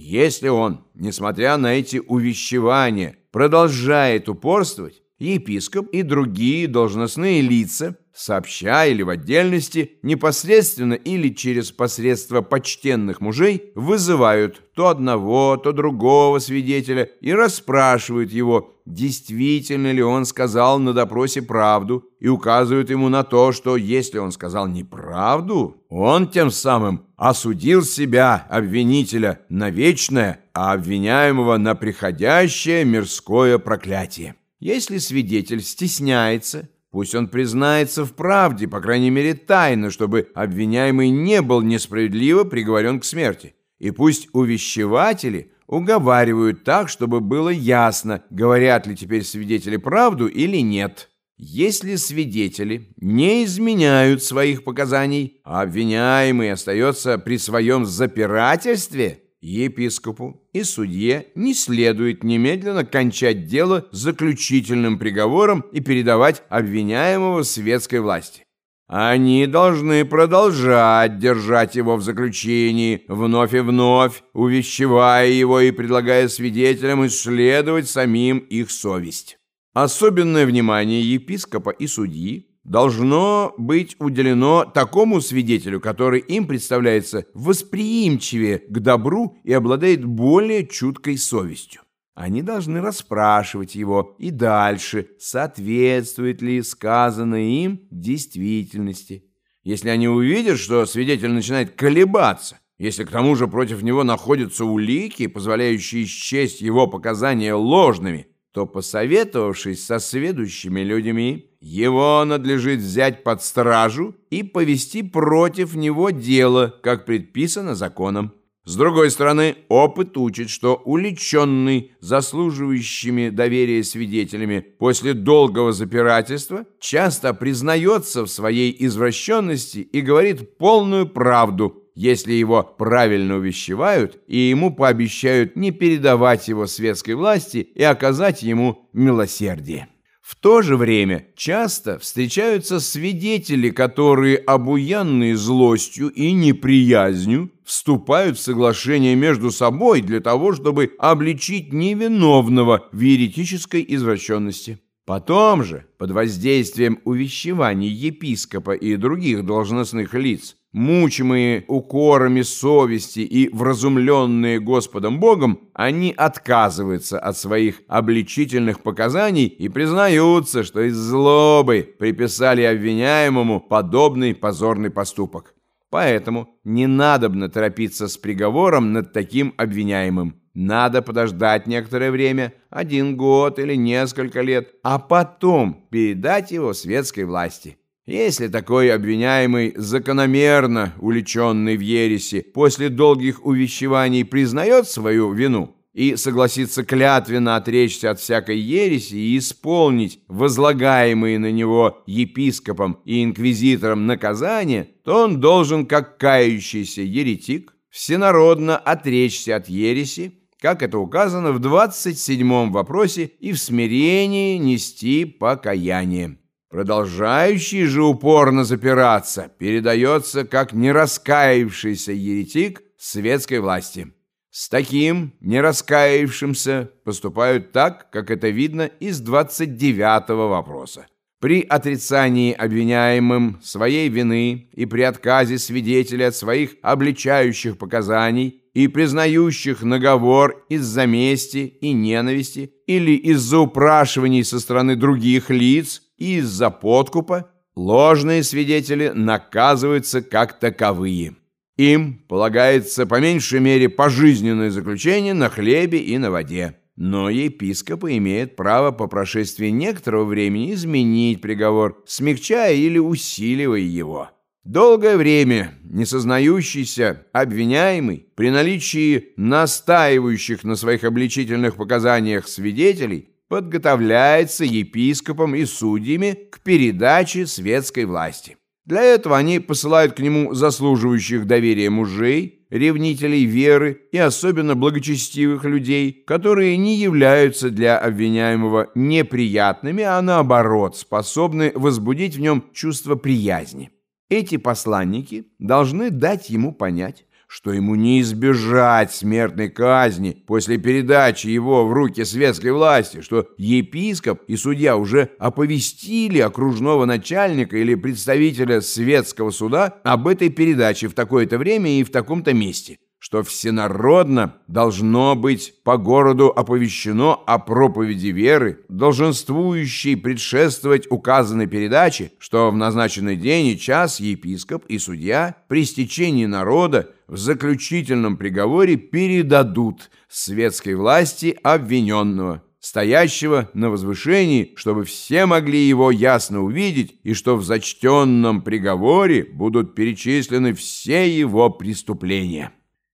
Если он, несмотря на эти увещевания, продолжает упорствовать, епископ и другие должностные лица, сообща или в отдельности, непосредственно или через посредство почтенных мужей, вызывают то одного, то другого свидетеля и расспрашивают его, действительно ли он сказал на допросе правду, и указывают ему на то, что если он сказал неправду, он тем самым осудил себя, обвинителя, на вечное, а обвиняемого на приходящее мирское проклятие. Если свидетель стесняется, пусть он признается в правде, по крайней мере тайно, чтобы обвиняемый не был несправедливо приговорен к смерти. И пусть увещеватели уговаривают так, чтобы было ясно, говорят ли теперь свидетели правду или нет. Если свидетели не изменяют своих показаний, а обвиняемый остается при своем запирательстве – епископу и судье не следует немедленно кончать дело заключительным приговором и передавать обвиняемого светской власти. Они должны продолжать держать его в заключении, вновь и вновь, увещевая его и предлагая свидетелям исследовать самим их совесть. Особенное внимание епископа и судьи должно быть уделено такому свидетелю, который им представляется восприимчивее к добру и обладает более чуткой совестью. Они должны расспрашивать его и дальше, соответствует ли сказанное им действительности. Если они увидят, что свидетель начинает колебаться, если к тому же против него находятся улики, позволяющие счесть его показания ложными, то, посоветовавшись со сведущими людьми, его надлежит взять под стражу и повести против него дело, как предписано законом. С другой стороны, опыт учит, что уличенный заслуживающими доверия свидетелями после долгого запирательства часто признается в своей извращенности и говорит полную правду, если его правильно увещевают и ему пообещают не передавать его светской власти и оказать ему милосердие. В то же время часто встречаются свидетели, которые, обуянные злостью и неприязнью, вступают в соглашение между собой для того, чтобы обличить невиновного в еретической извращенности. Потом же, под воздействием увещеваний епископа и других должностных лиц, мучимые укорами совести и вразумленные Господом Богом, они отказываются от своих обличительных показаний и признаются, что из злобы приписали обвиняемому подобный позорный поступок. Поэтому не надобно торопиться с приговором над таким обвиняемым. Надо подождать некоторое время, один год или несколько лет, а потом передать его светской власти. Если такой обвиняемый, закономерно уличенный в ереси, после долгих увещеваний признает свою вину и согласится клятвенно отречься от всякой ереси и исполнить возлагаемые на него епископом и инквизитором наказания, то он должен, как кающийся еретик, всенародно отречься от ереси, как это указано в 27 вопросе, и в смирении нести покаяние. Продолжающий же упорно запираться передается как нераскаявшийся еретик светской власти. С таким нераскаявшимся поступают так, как это видно из 29 вопроса. При отрицании обвиняемым своей вины и при отказе свидетеля от своих обличающих показаний и признающих наговор из-за мести и ненависти или из-за упрашиваний со стороны других лиц – из-за подкупа ложные свидетели наказываются как таковые. Им полагается по меньшей мере пожизненное заключение на хлебе и на воде. Но епископ имеет право по прошествии некоторого времени изменить приговор, смягчая или усиливая его. Долгое время несознающийся обвиняемый при наличии настаивающих на своих обличительных показаниях свидетелей подготовляется епископом и судьями к передаче светской власти. Для этого они посылают к нему заслуживающих доверия мужей, ревнителей веры и особенно благочестивых людей, которые не являются для обвиняемого неприятными, а наоборот способны возбудить в нем чувство приязни. Эти посланники должны дать ему понять, что ему не избежать смертной казни после передачи его в руки светской власти, что епископ и судья уже оповестили окружного начальника или представителя светского суда об этой передаче в такое-то время и в таком-то месте что всенародно должно быть по городу оповещено о проповеди веры, долженствующей предшествовать указанной передаче, что в назначенный день и час епископ и судья при стечении народа в заключительном приговоре передадут светской власти обвиненного, стоящего на возвышении, чтобы все могли его ясно увидеть, и что в зачтенном приговоре будут перечислены все его преступления».